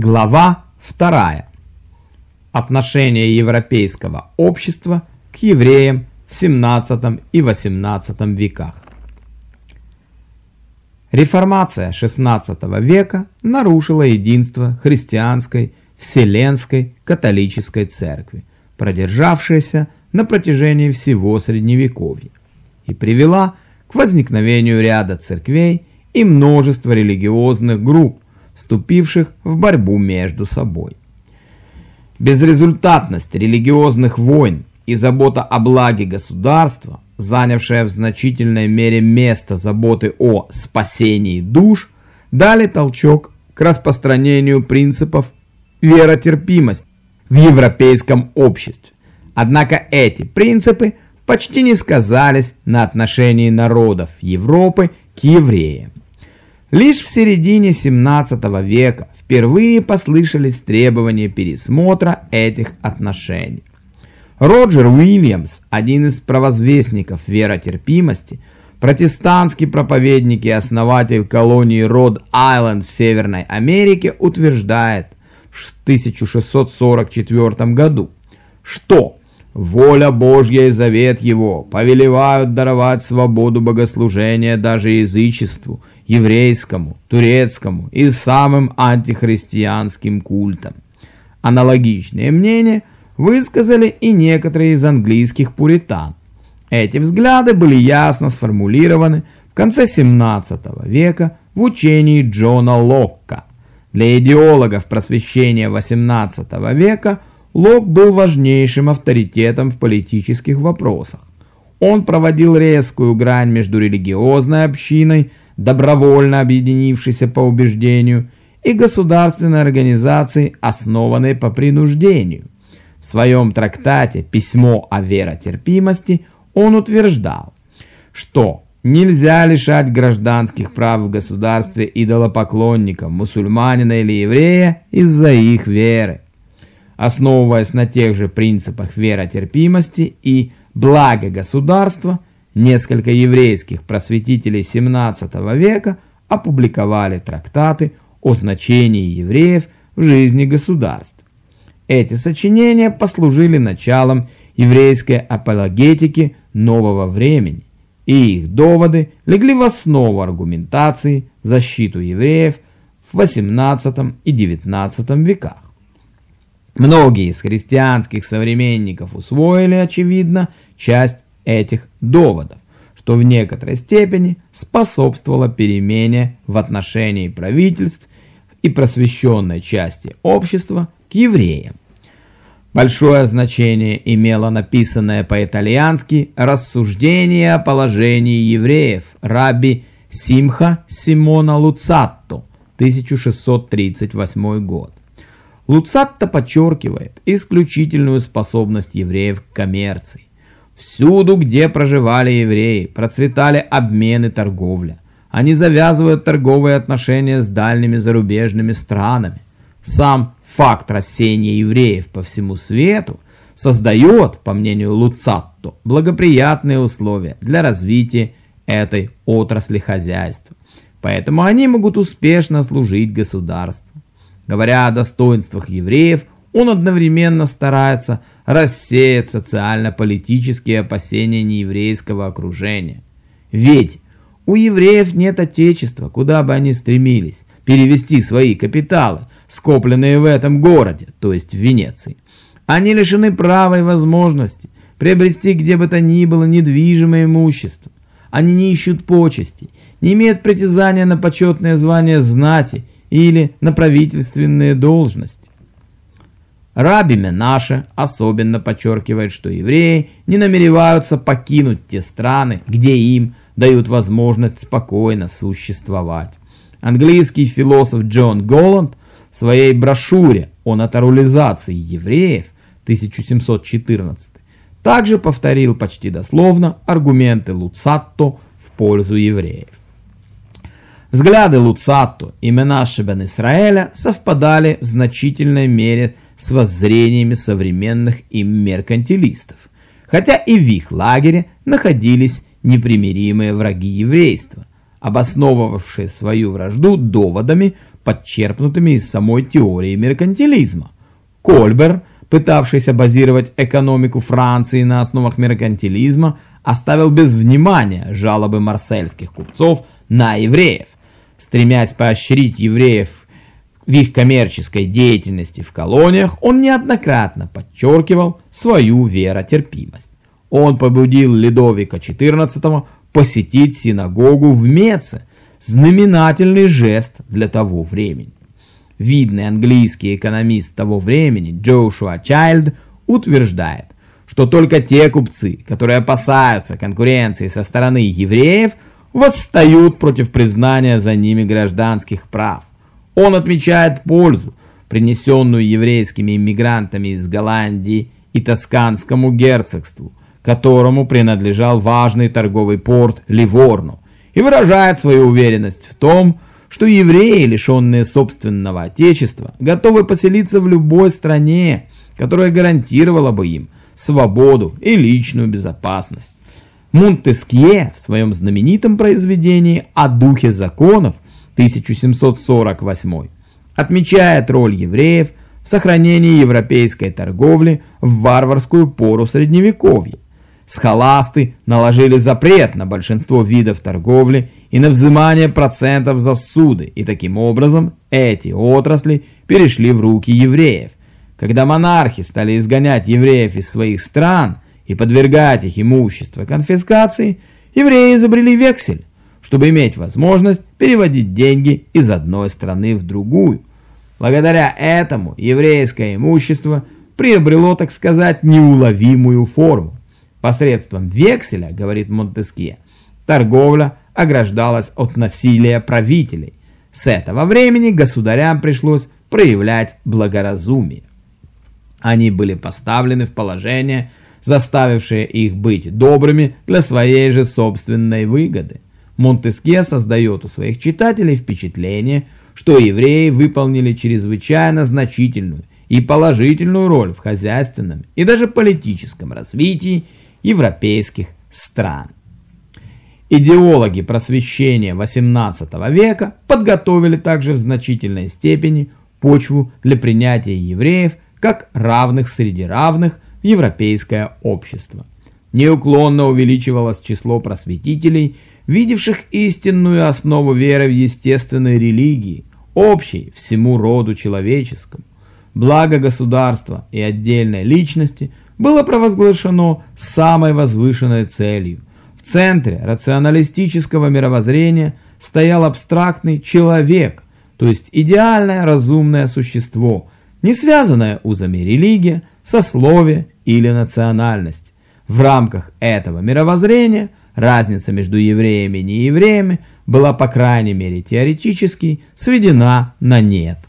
Глава 2. Отношение европейского общества к евреям в 17 и 18 веках. Реформация XVI века нарушила единство христианской, вселенской, католической церкви, продержавшейся на протяжении всего Средневековья, и привела к возникновению ряда церквей и множества религиозных групп, вступивших в борьбу между собой. Безрезультатность религиозных войн и забота о благе государства, занявшая в значительной мере место заботы о спасении душ, дали толчок к распространению принципов веротерпимости в европейском обществе. Однако эти принципы почти не сказались на отношении народов Европы к евреям. Лишь в середине 17 века впервые послышались требования пересмотра этих отношений. Роджер Уильямс, один из провозвестников веротерпимости, протестантский проповедник и основатель колонии Род-Айленд в Северной Америке, утверждает в 1644 году, что Воля Божья и завет его повелевают даровать свободу богослужения даже язычеству, еврейскому, турецкому и самым антихристианским культам. Аналогичные мнения высказали и некоторые из английских пуритан. Эти взгляды были ясно сформулированы в конце 17 века в учении Джона Локка. Для идеологов просвещения 18 века – Лок был важнейшим авторитетом в политических вопросах. Он проводил резкую грань между религиозной общиной, добровольно объединившейся по убеждению, и государственной организацией, основанной по принуждению. В своем трактате «Письмо о веротерпимости» он утверждал, что нельзя лишать гражданских прав в государстве идолопоклонникам, мусульманина или еврея из-за их веры основываясь на тех же принципах веротерпимости и блага государства, несколько еврейских просветителей 17 века опубликовали трактаты о значении евреев в жизни государства. Эти сочинения послужили началом еврейской апологетики нового времени, и их доводы легли в основу аргументации в защиту евреев в XVIII и XIX веках. Многие из христианских современников усвоили, очевидно, часть этих доводов, что в некоторой степени способствовало перемене в отношении правительств и просвещенной части общества к евреям. Большое значение имело написанное по-итальянски «Рассуждение о положении евреев» Раби Симха Симона Луцатто, 1638 год. Луцатто подчеркивает исключительную способность евреев к коммерции. Всюду, где проживали евреи, процветали обмен и торговля. Они завязывают торговые отношения с дальними зарубежными странами. Сам факт рассеяния евреев по всему свету создает, по мнению Луцатто, благоприятные условия для развития этой отрасли хозяйства. Поэтому они могут успешно служить государству. Говоря о достоинствах евреев, он одновременно старается рассеять социально-политические опасения нееврейского окружения. Ведь у евреев нет отечества, куда бы они стремились перевести свои капиталы, скопленные в этом городе, то есть в Венеции. Они лишены права и возможности приобрести где бы то ни было недвижимое имущество. Они не ищут почестей, не имеют притязания на почетное звание знати или на правительственные должности. Раби Менаше особенно подчеркивает, что евреи не намереваются покинуть те страны, где им дают возможность спокойно существовать. Английский философ Джон Голланд в своей брошюре о натурализации евреев 1714 также повторил почти дословно аргументы Луцатто в пользу евреев. Взгляды Луцатто и Менаше бен Исраэля совпадали в значительной мере с воззрениями современных им меркантилистов, хотя и в их лагере находились непримиримые враги еврейства, обосновывавшие свою вражду доводами подчерпнутыми из самой теории меркантилизма. Кольбер, пытавшийся базировать экономику Франции на основах меркантилизма, оставил без внимания жалобы марсельских купцов на евреев. Стремясь поощрить евреев в их коммерческой деятельности в колониях, он неоднократно подчеркивал свою веротерпимость. Он побудил Ледовика XIV посетить синагогу в Меце, знаменательный жест для того времени. Видный английский экономист того времени Джошуа Чайлд утверждает, что только те купцы, которые опасаются конкуренции со стороны евреев, восстают против признания за ними гражданских прав. Он отмечает пользу, принесенную еврейскими иммигрантами из Голландии и Тосканскому герцогству, которому принадлежал важный торговый порт Ливорно, и выражает свою уверенность в том, что евреи, лишенные собственного отечества, готовы поселиться в любой стране, которая гарантировала бы им свободу и личную безопасность. Монтескье в своем знаменитом произведении «О духе законов» 1748 отмечает роль евреев в сохранении европейской торговли в варварскую пору Средневековья. Схоласты наложили запрет на большинство видов торговли и на взимание процентов за суды, и таким образом эти отрасли перешли в руки евреев. Когда монархи стали изгонять евреев из своих стран и подвергать их имущество конфискации, евреи изобрели вексель, чтобы иметь возможность переводить деньги из одной страны в другую. Благодаря этому еврейское имущество приобрело, так сказать, неуловимую форму. Посредством векселя, говорит Монтескье, торговля ограждалась от насилия правителей. С этого времени государям пришлось проявлять благоразумие. Они были поставлены в положение, заставившее их быть добрыми для своей же собственной выгоды. Монтескье создает у своих читателей впечатление, что евреи выполнили чрезвычайно значительную и положительную роль в хозяйственном и даже политическом развитии европейских стран. Идеологи просвещения XVIII века подготовили также в значительной степени почву для принятия евреев как равных среди равных в европейское общество. Неуклонно увеличивалось число просветителей, видевших истинную основу веры в естественной религии, общей всему роду человеческому. Благо государства и отдельной личности было провозглашено самой возвышенной целью. В центре рационалистического мировоззрения стоял абстрактный человек, то есть идеальное разумное существо, не связанное узами религия, сословия или национальность. В рамках этого мировоззрения разница между евреями и неевреями была по крайней мере теоретически сведена на нет.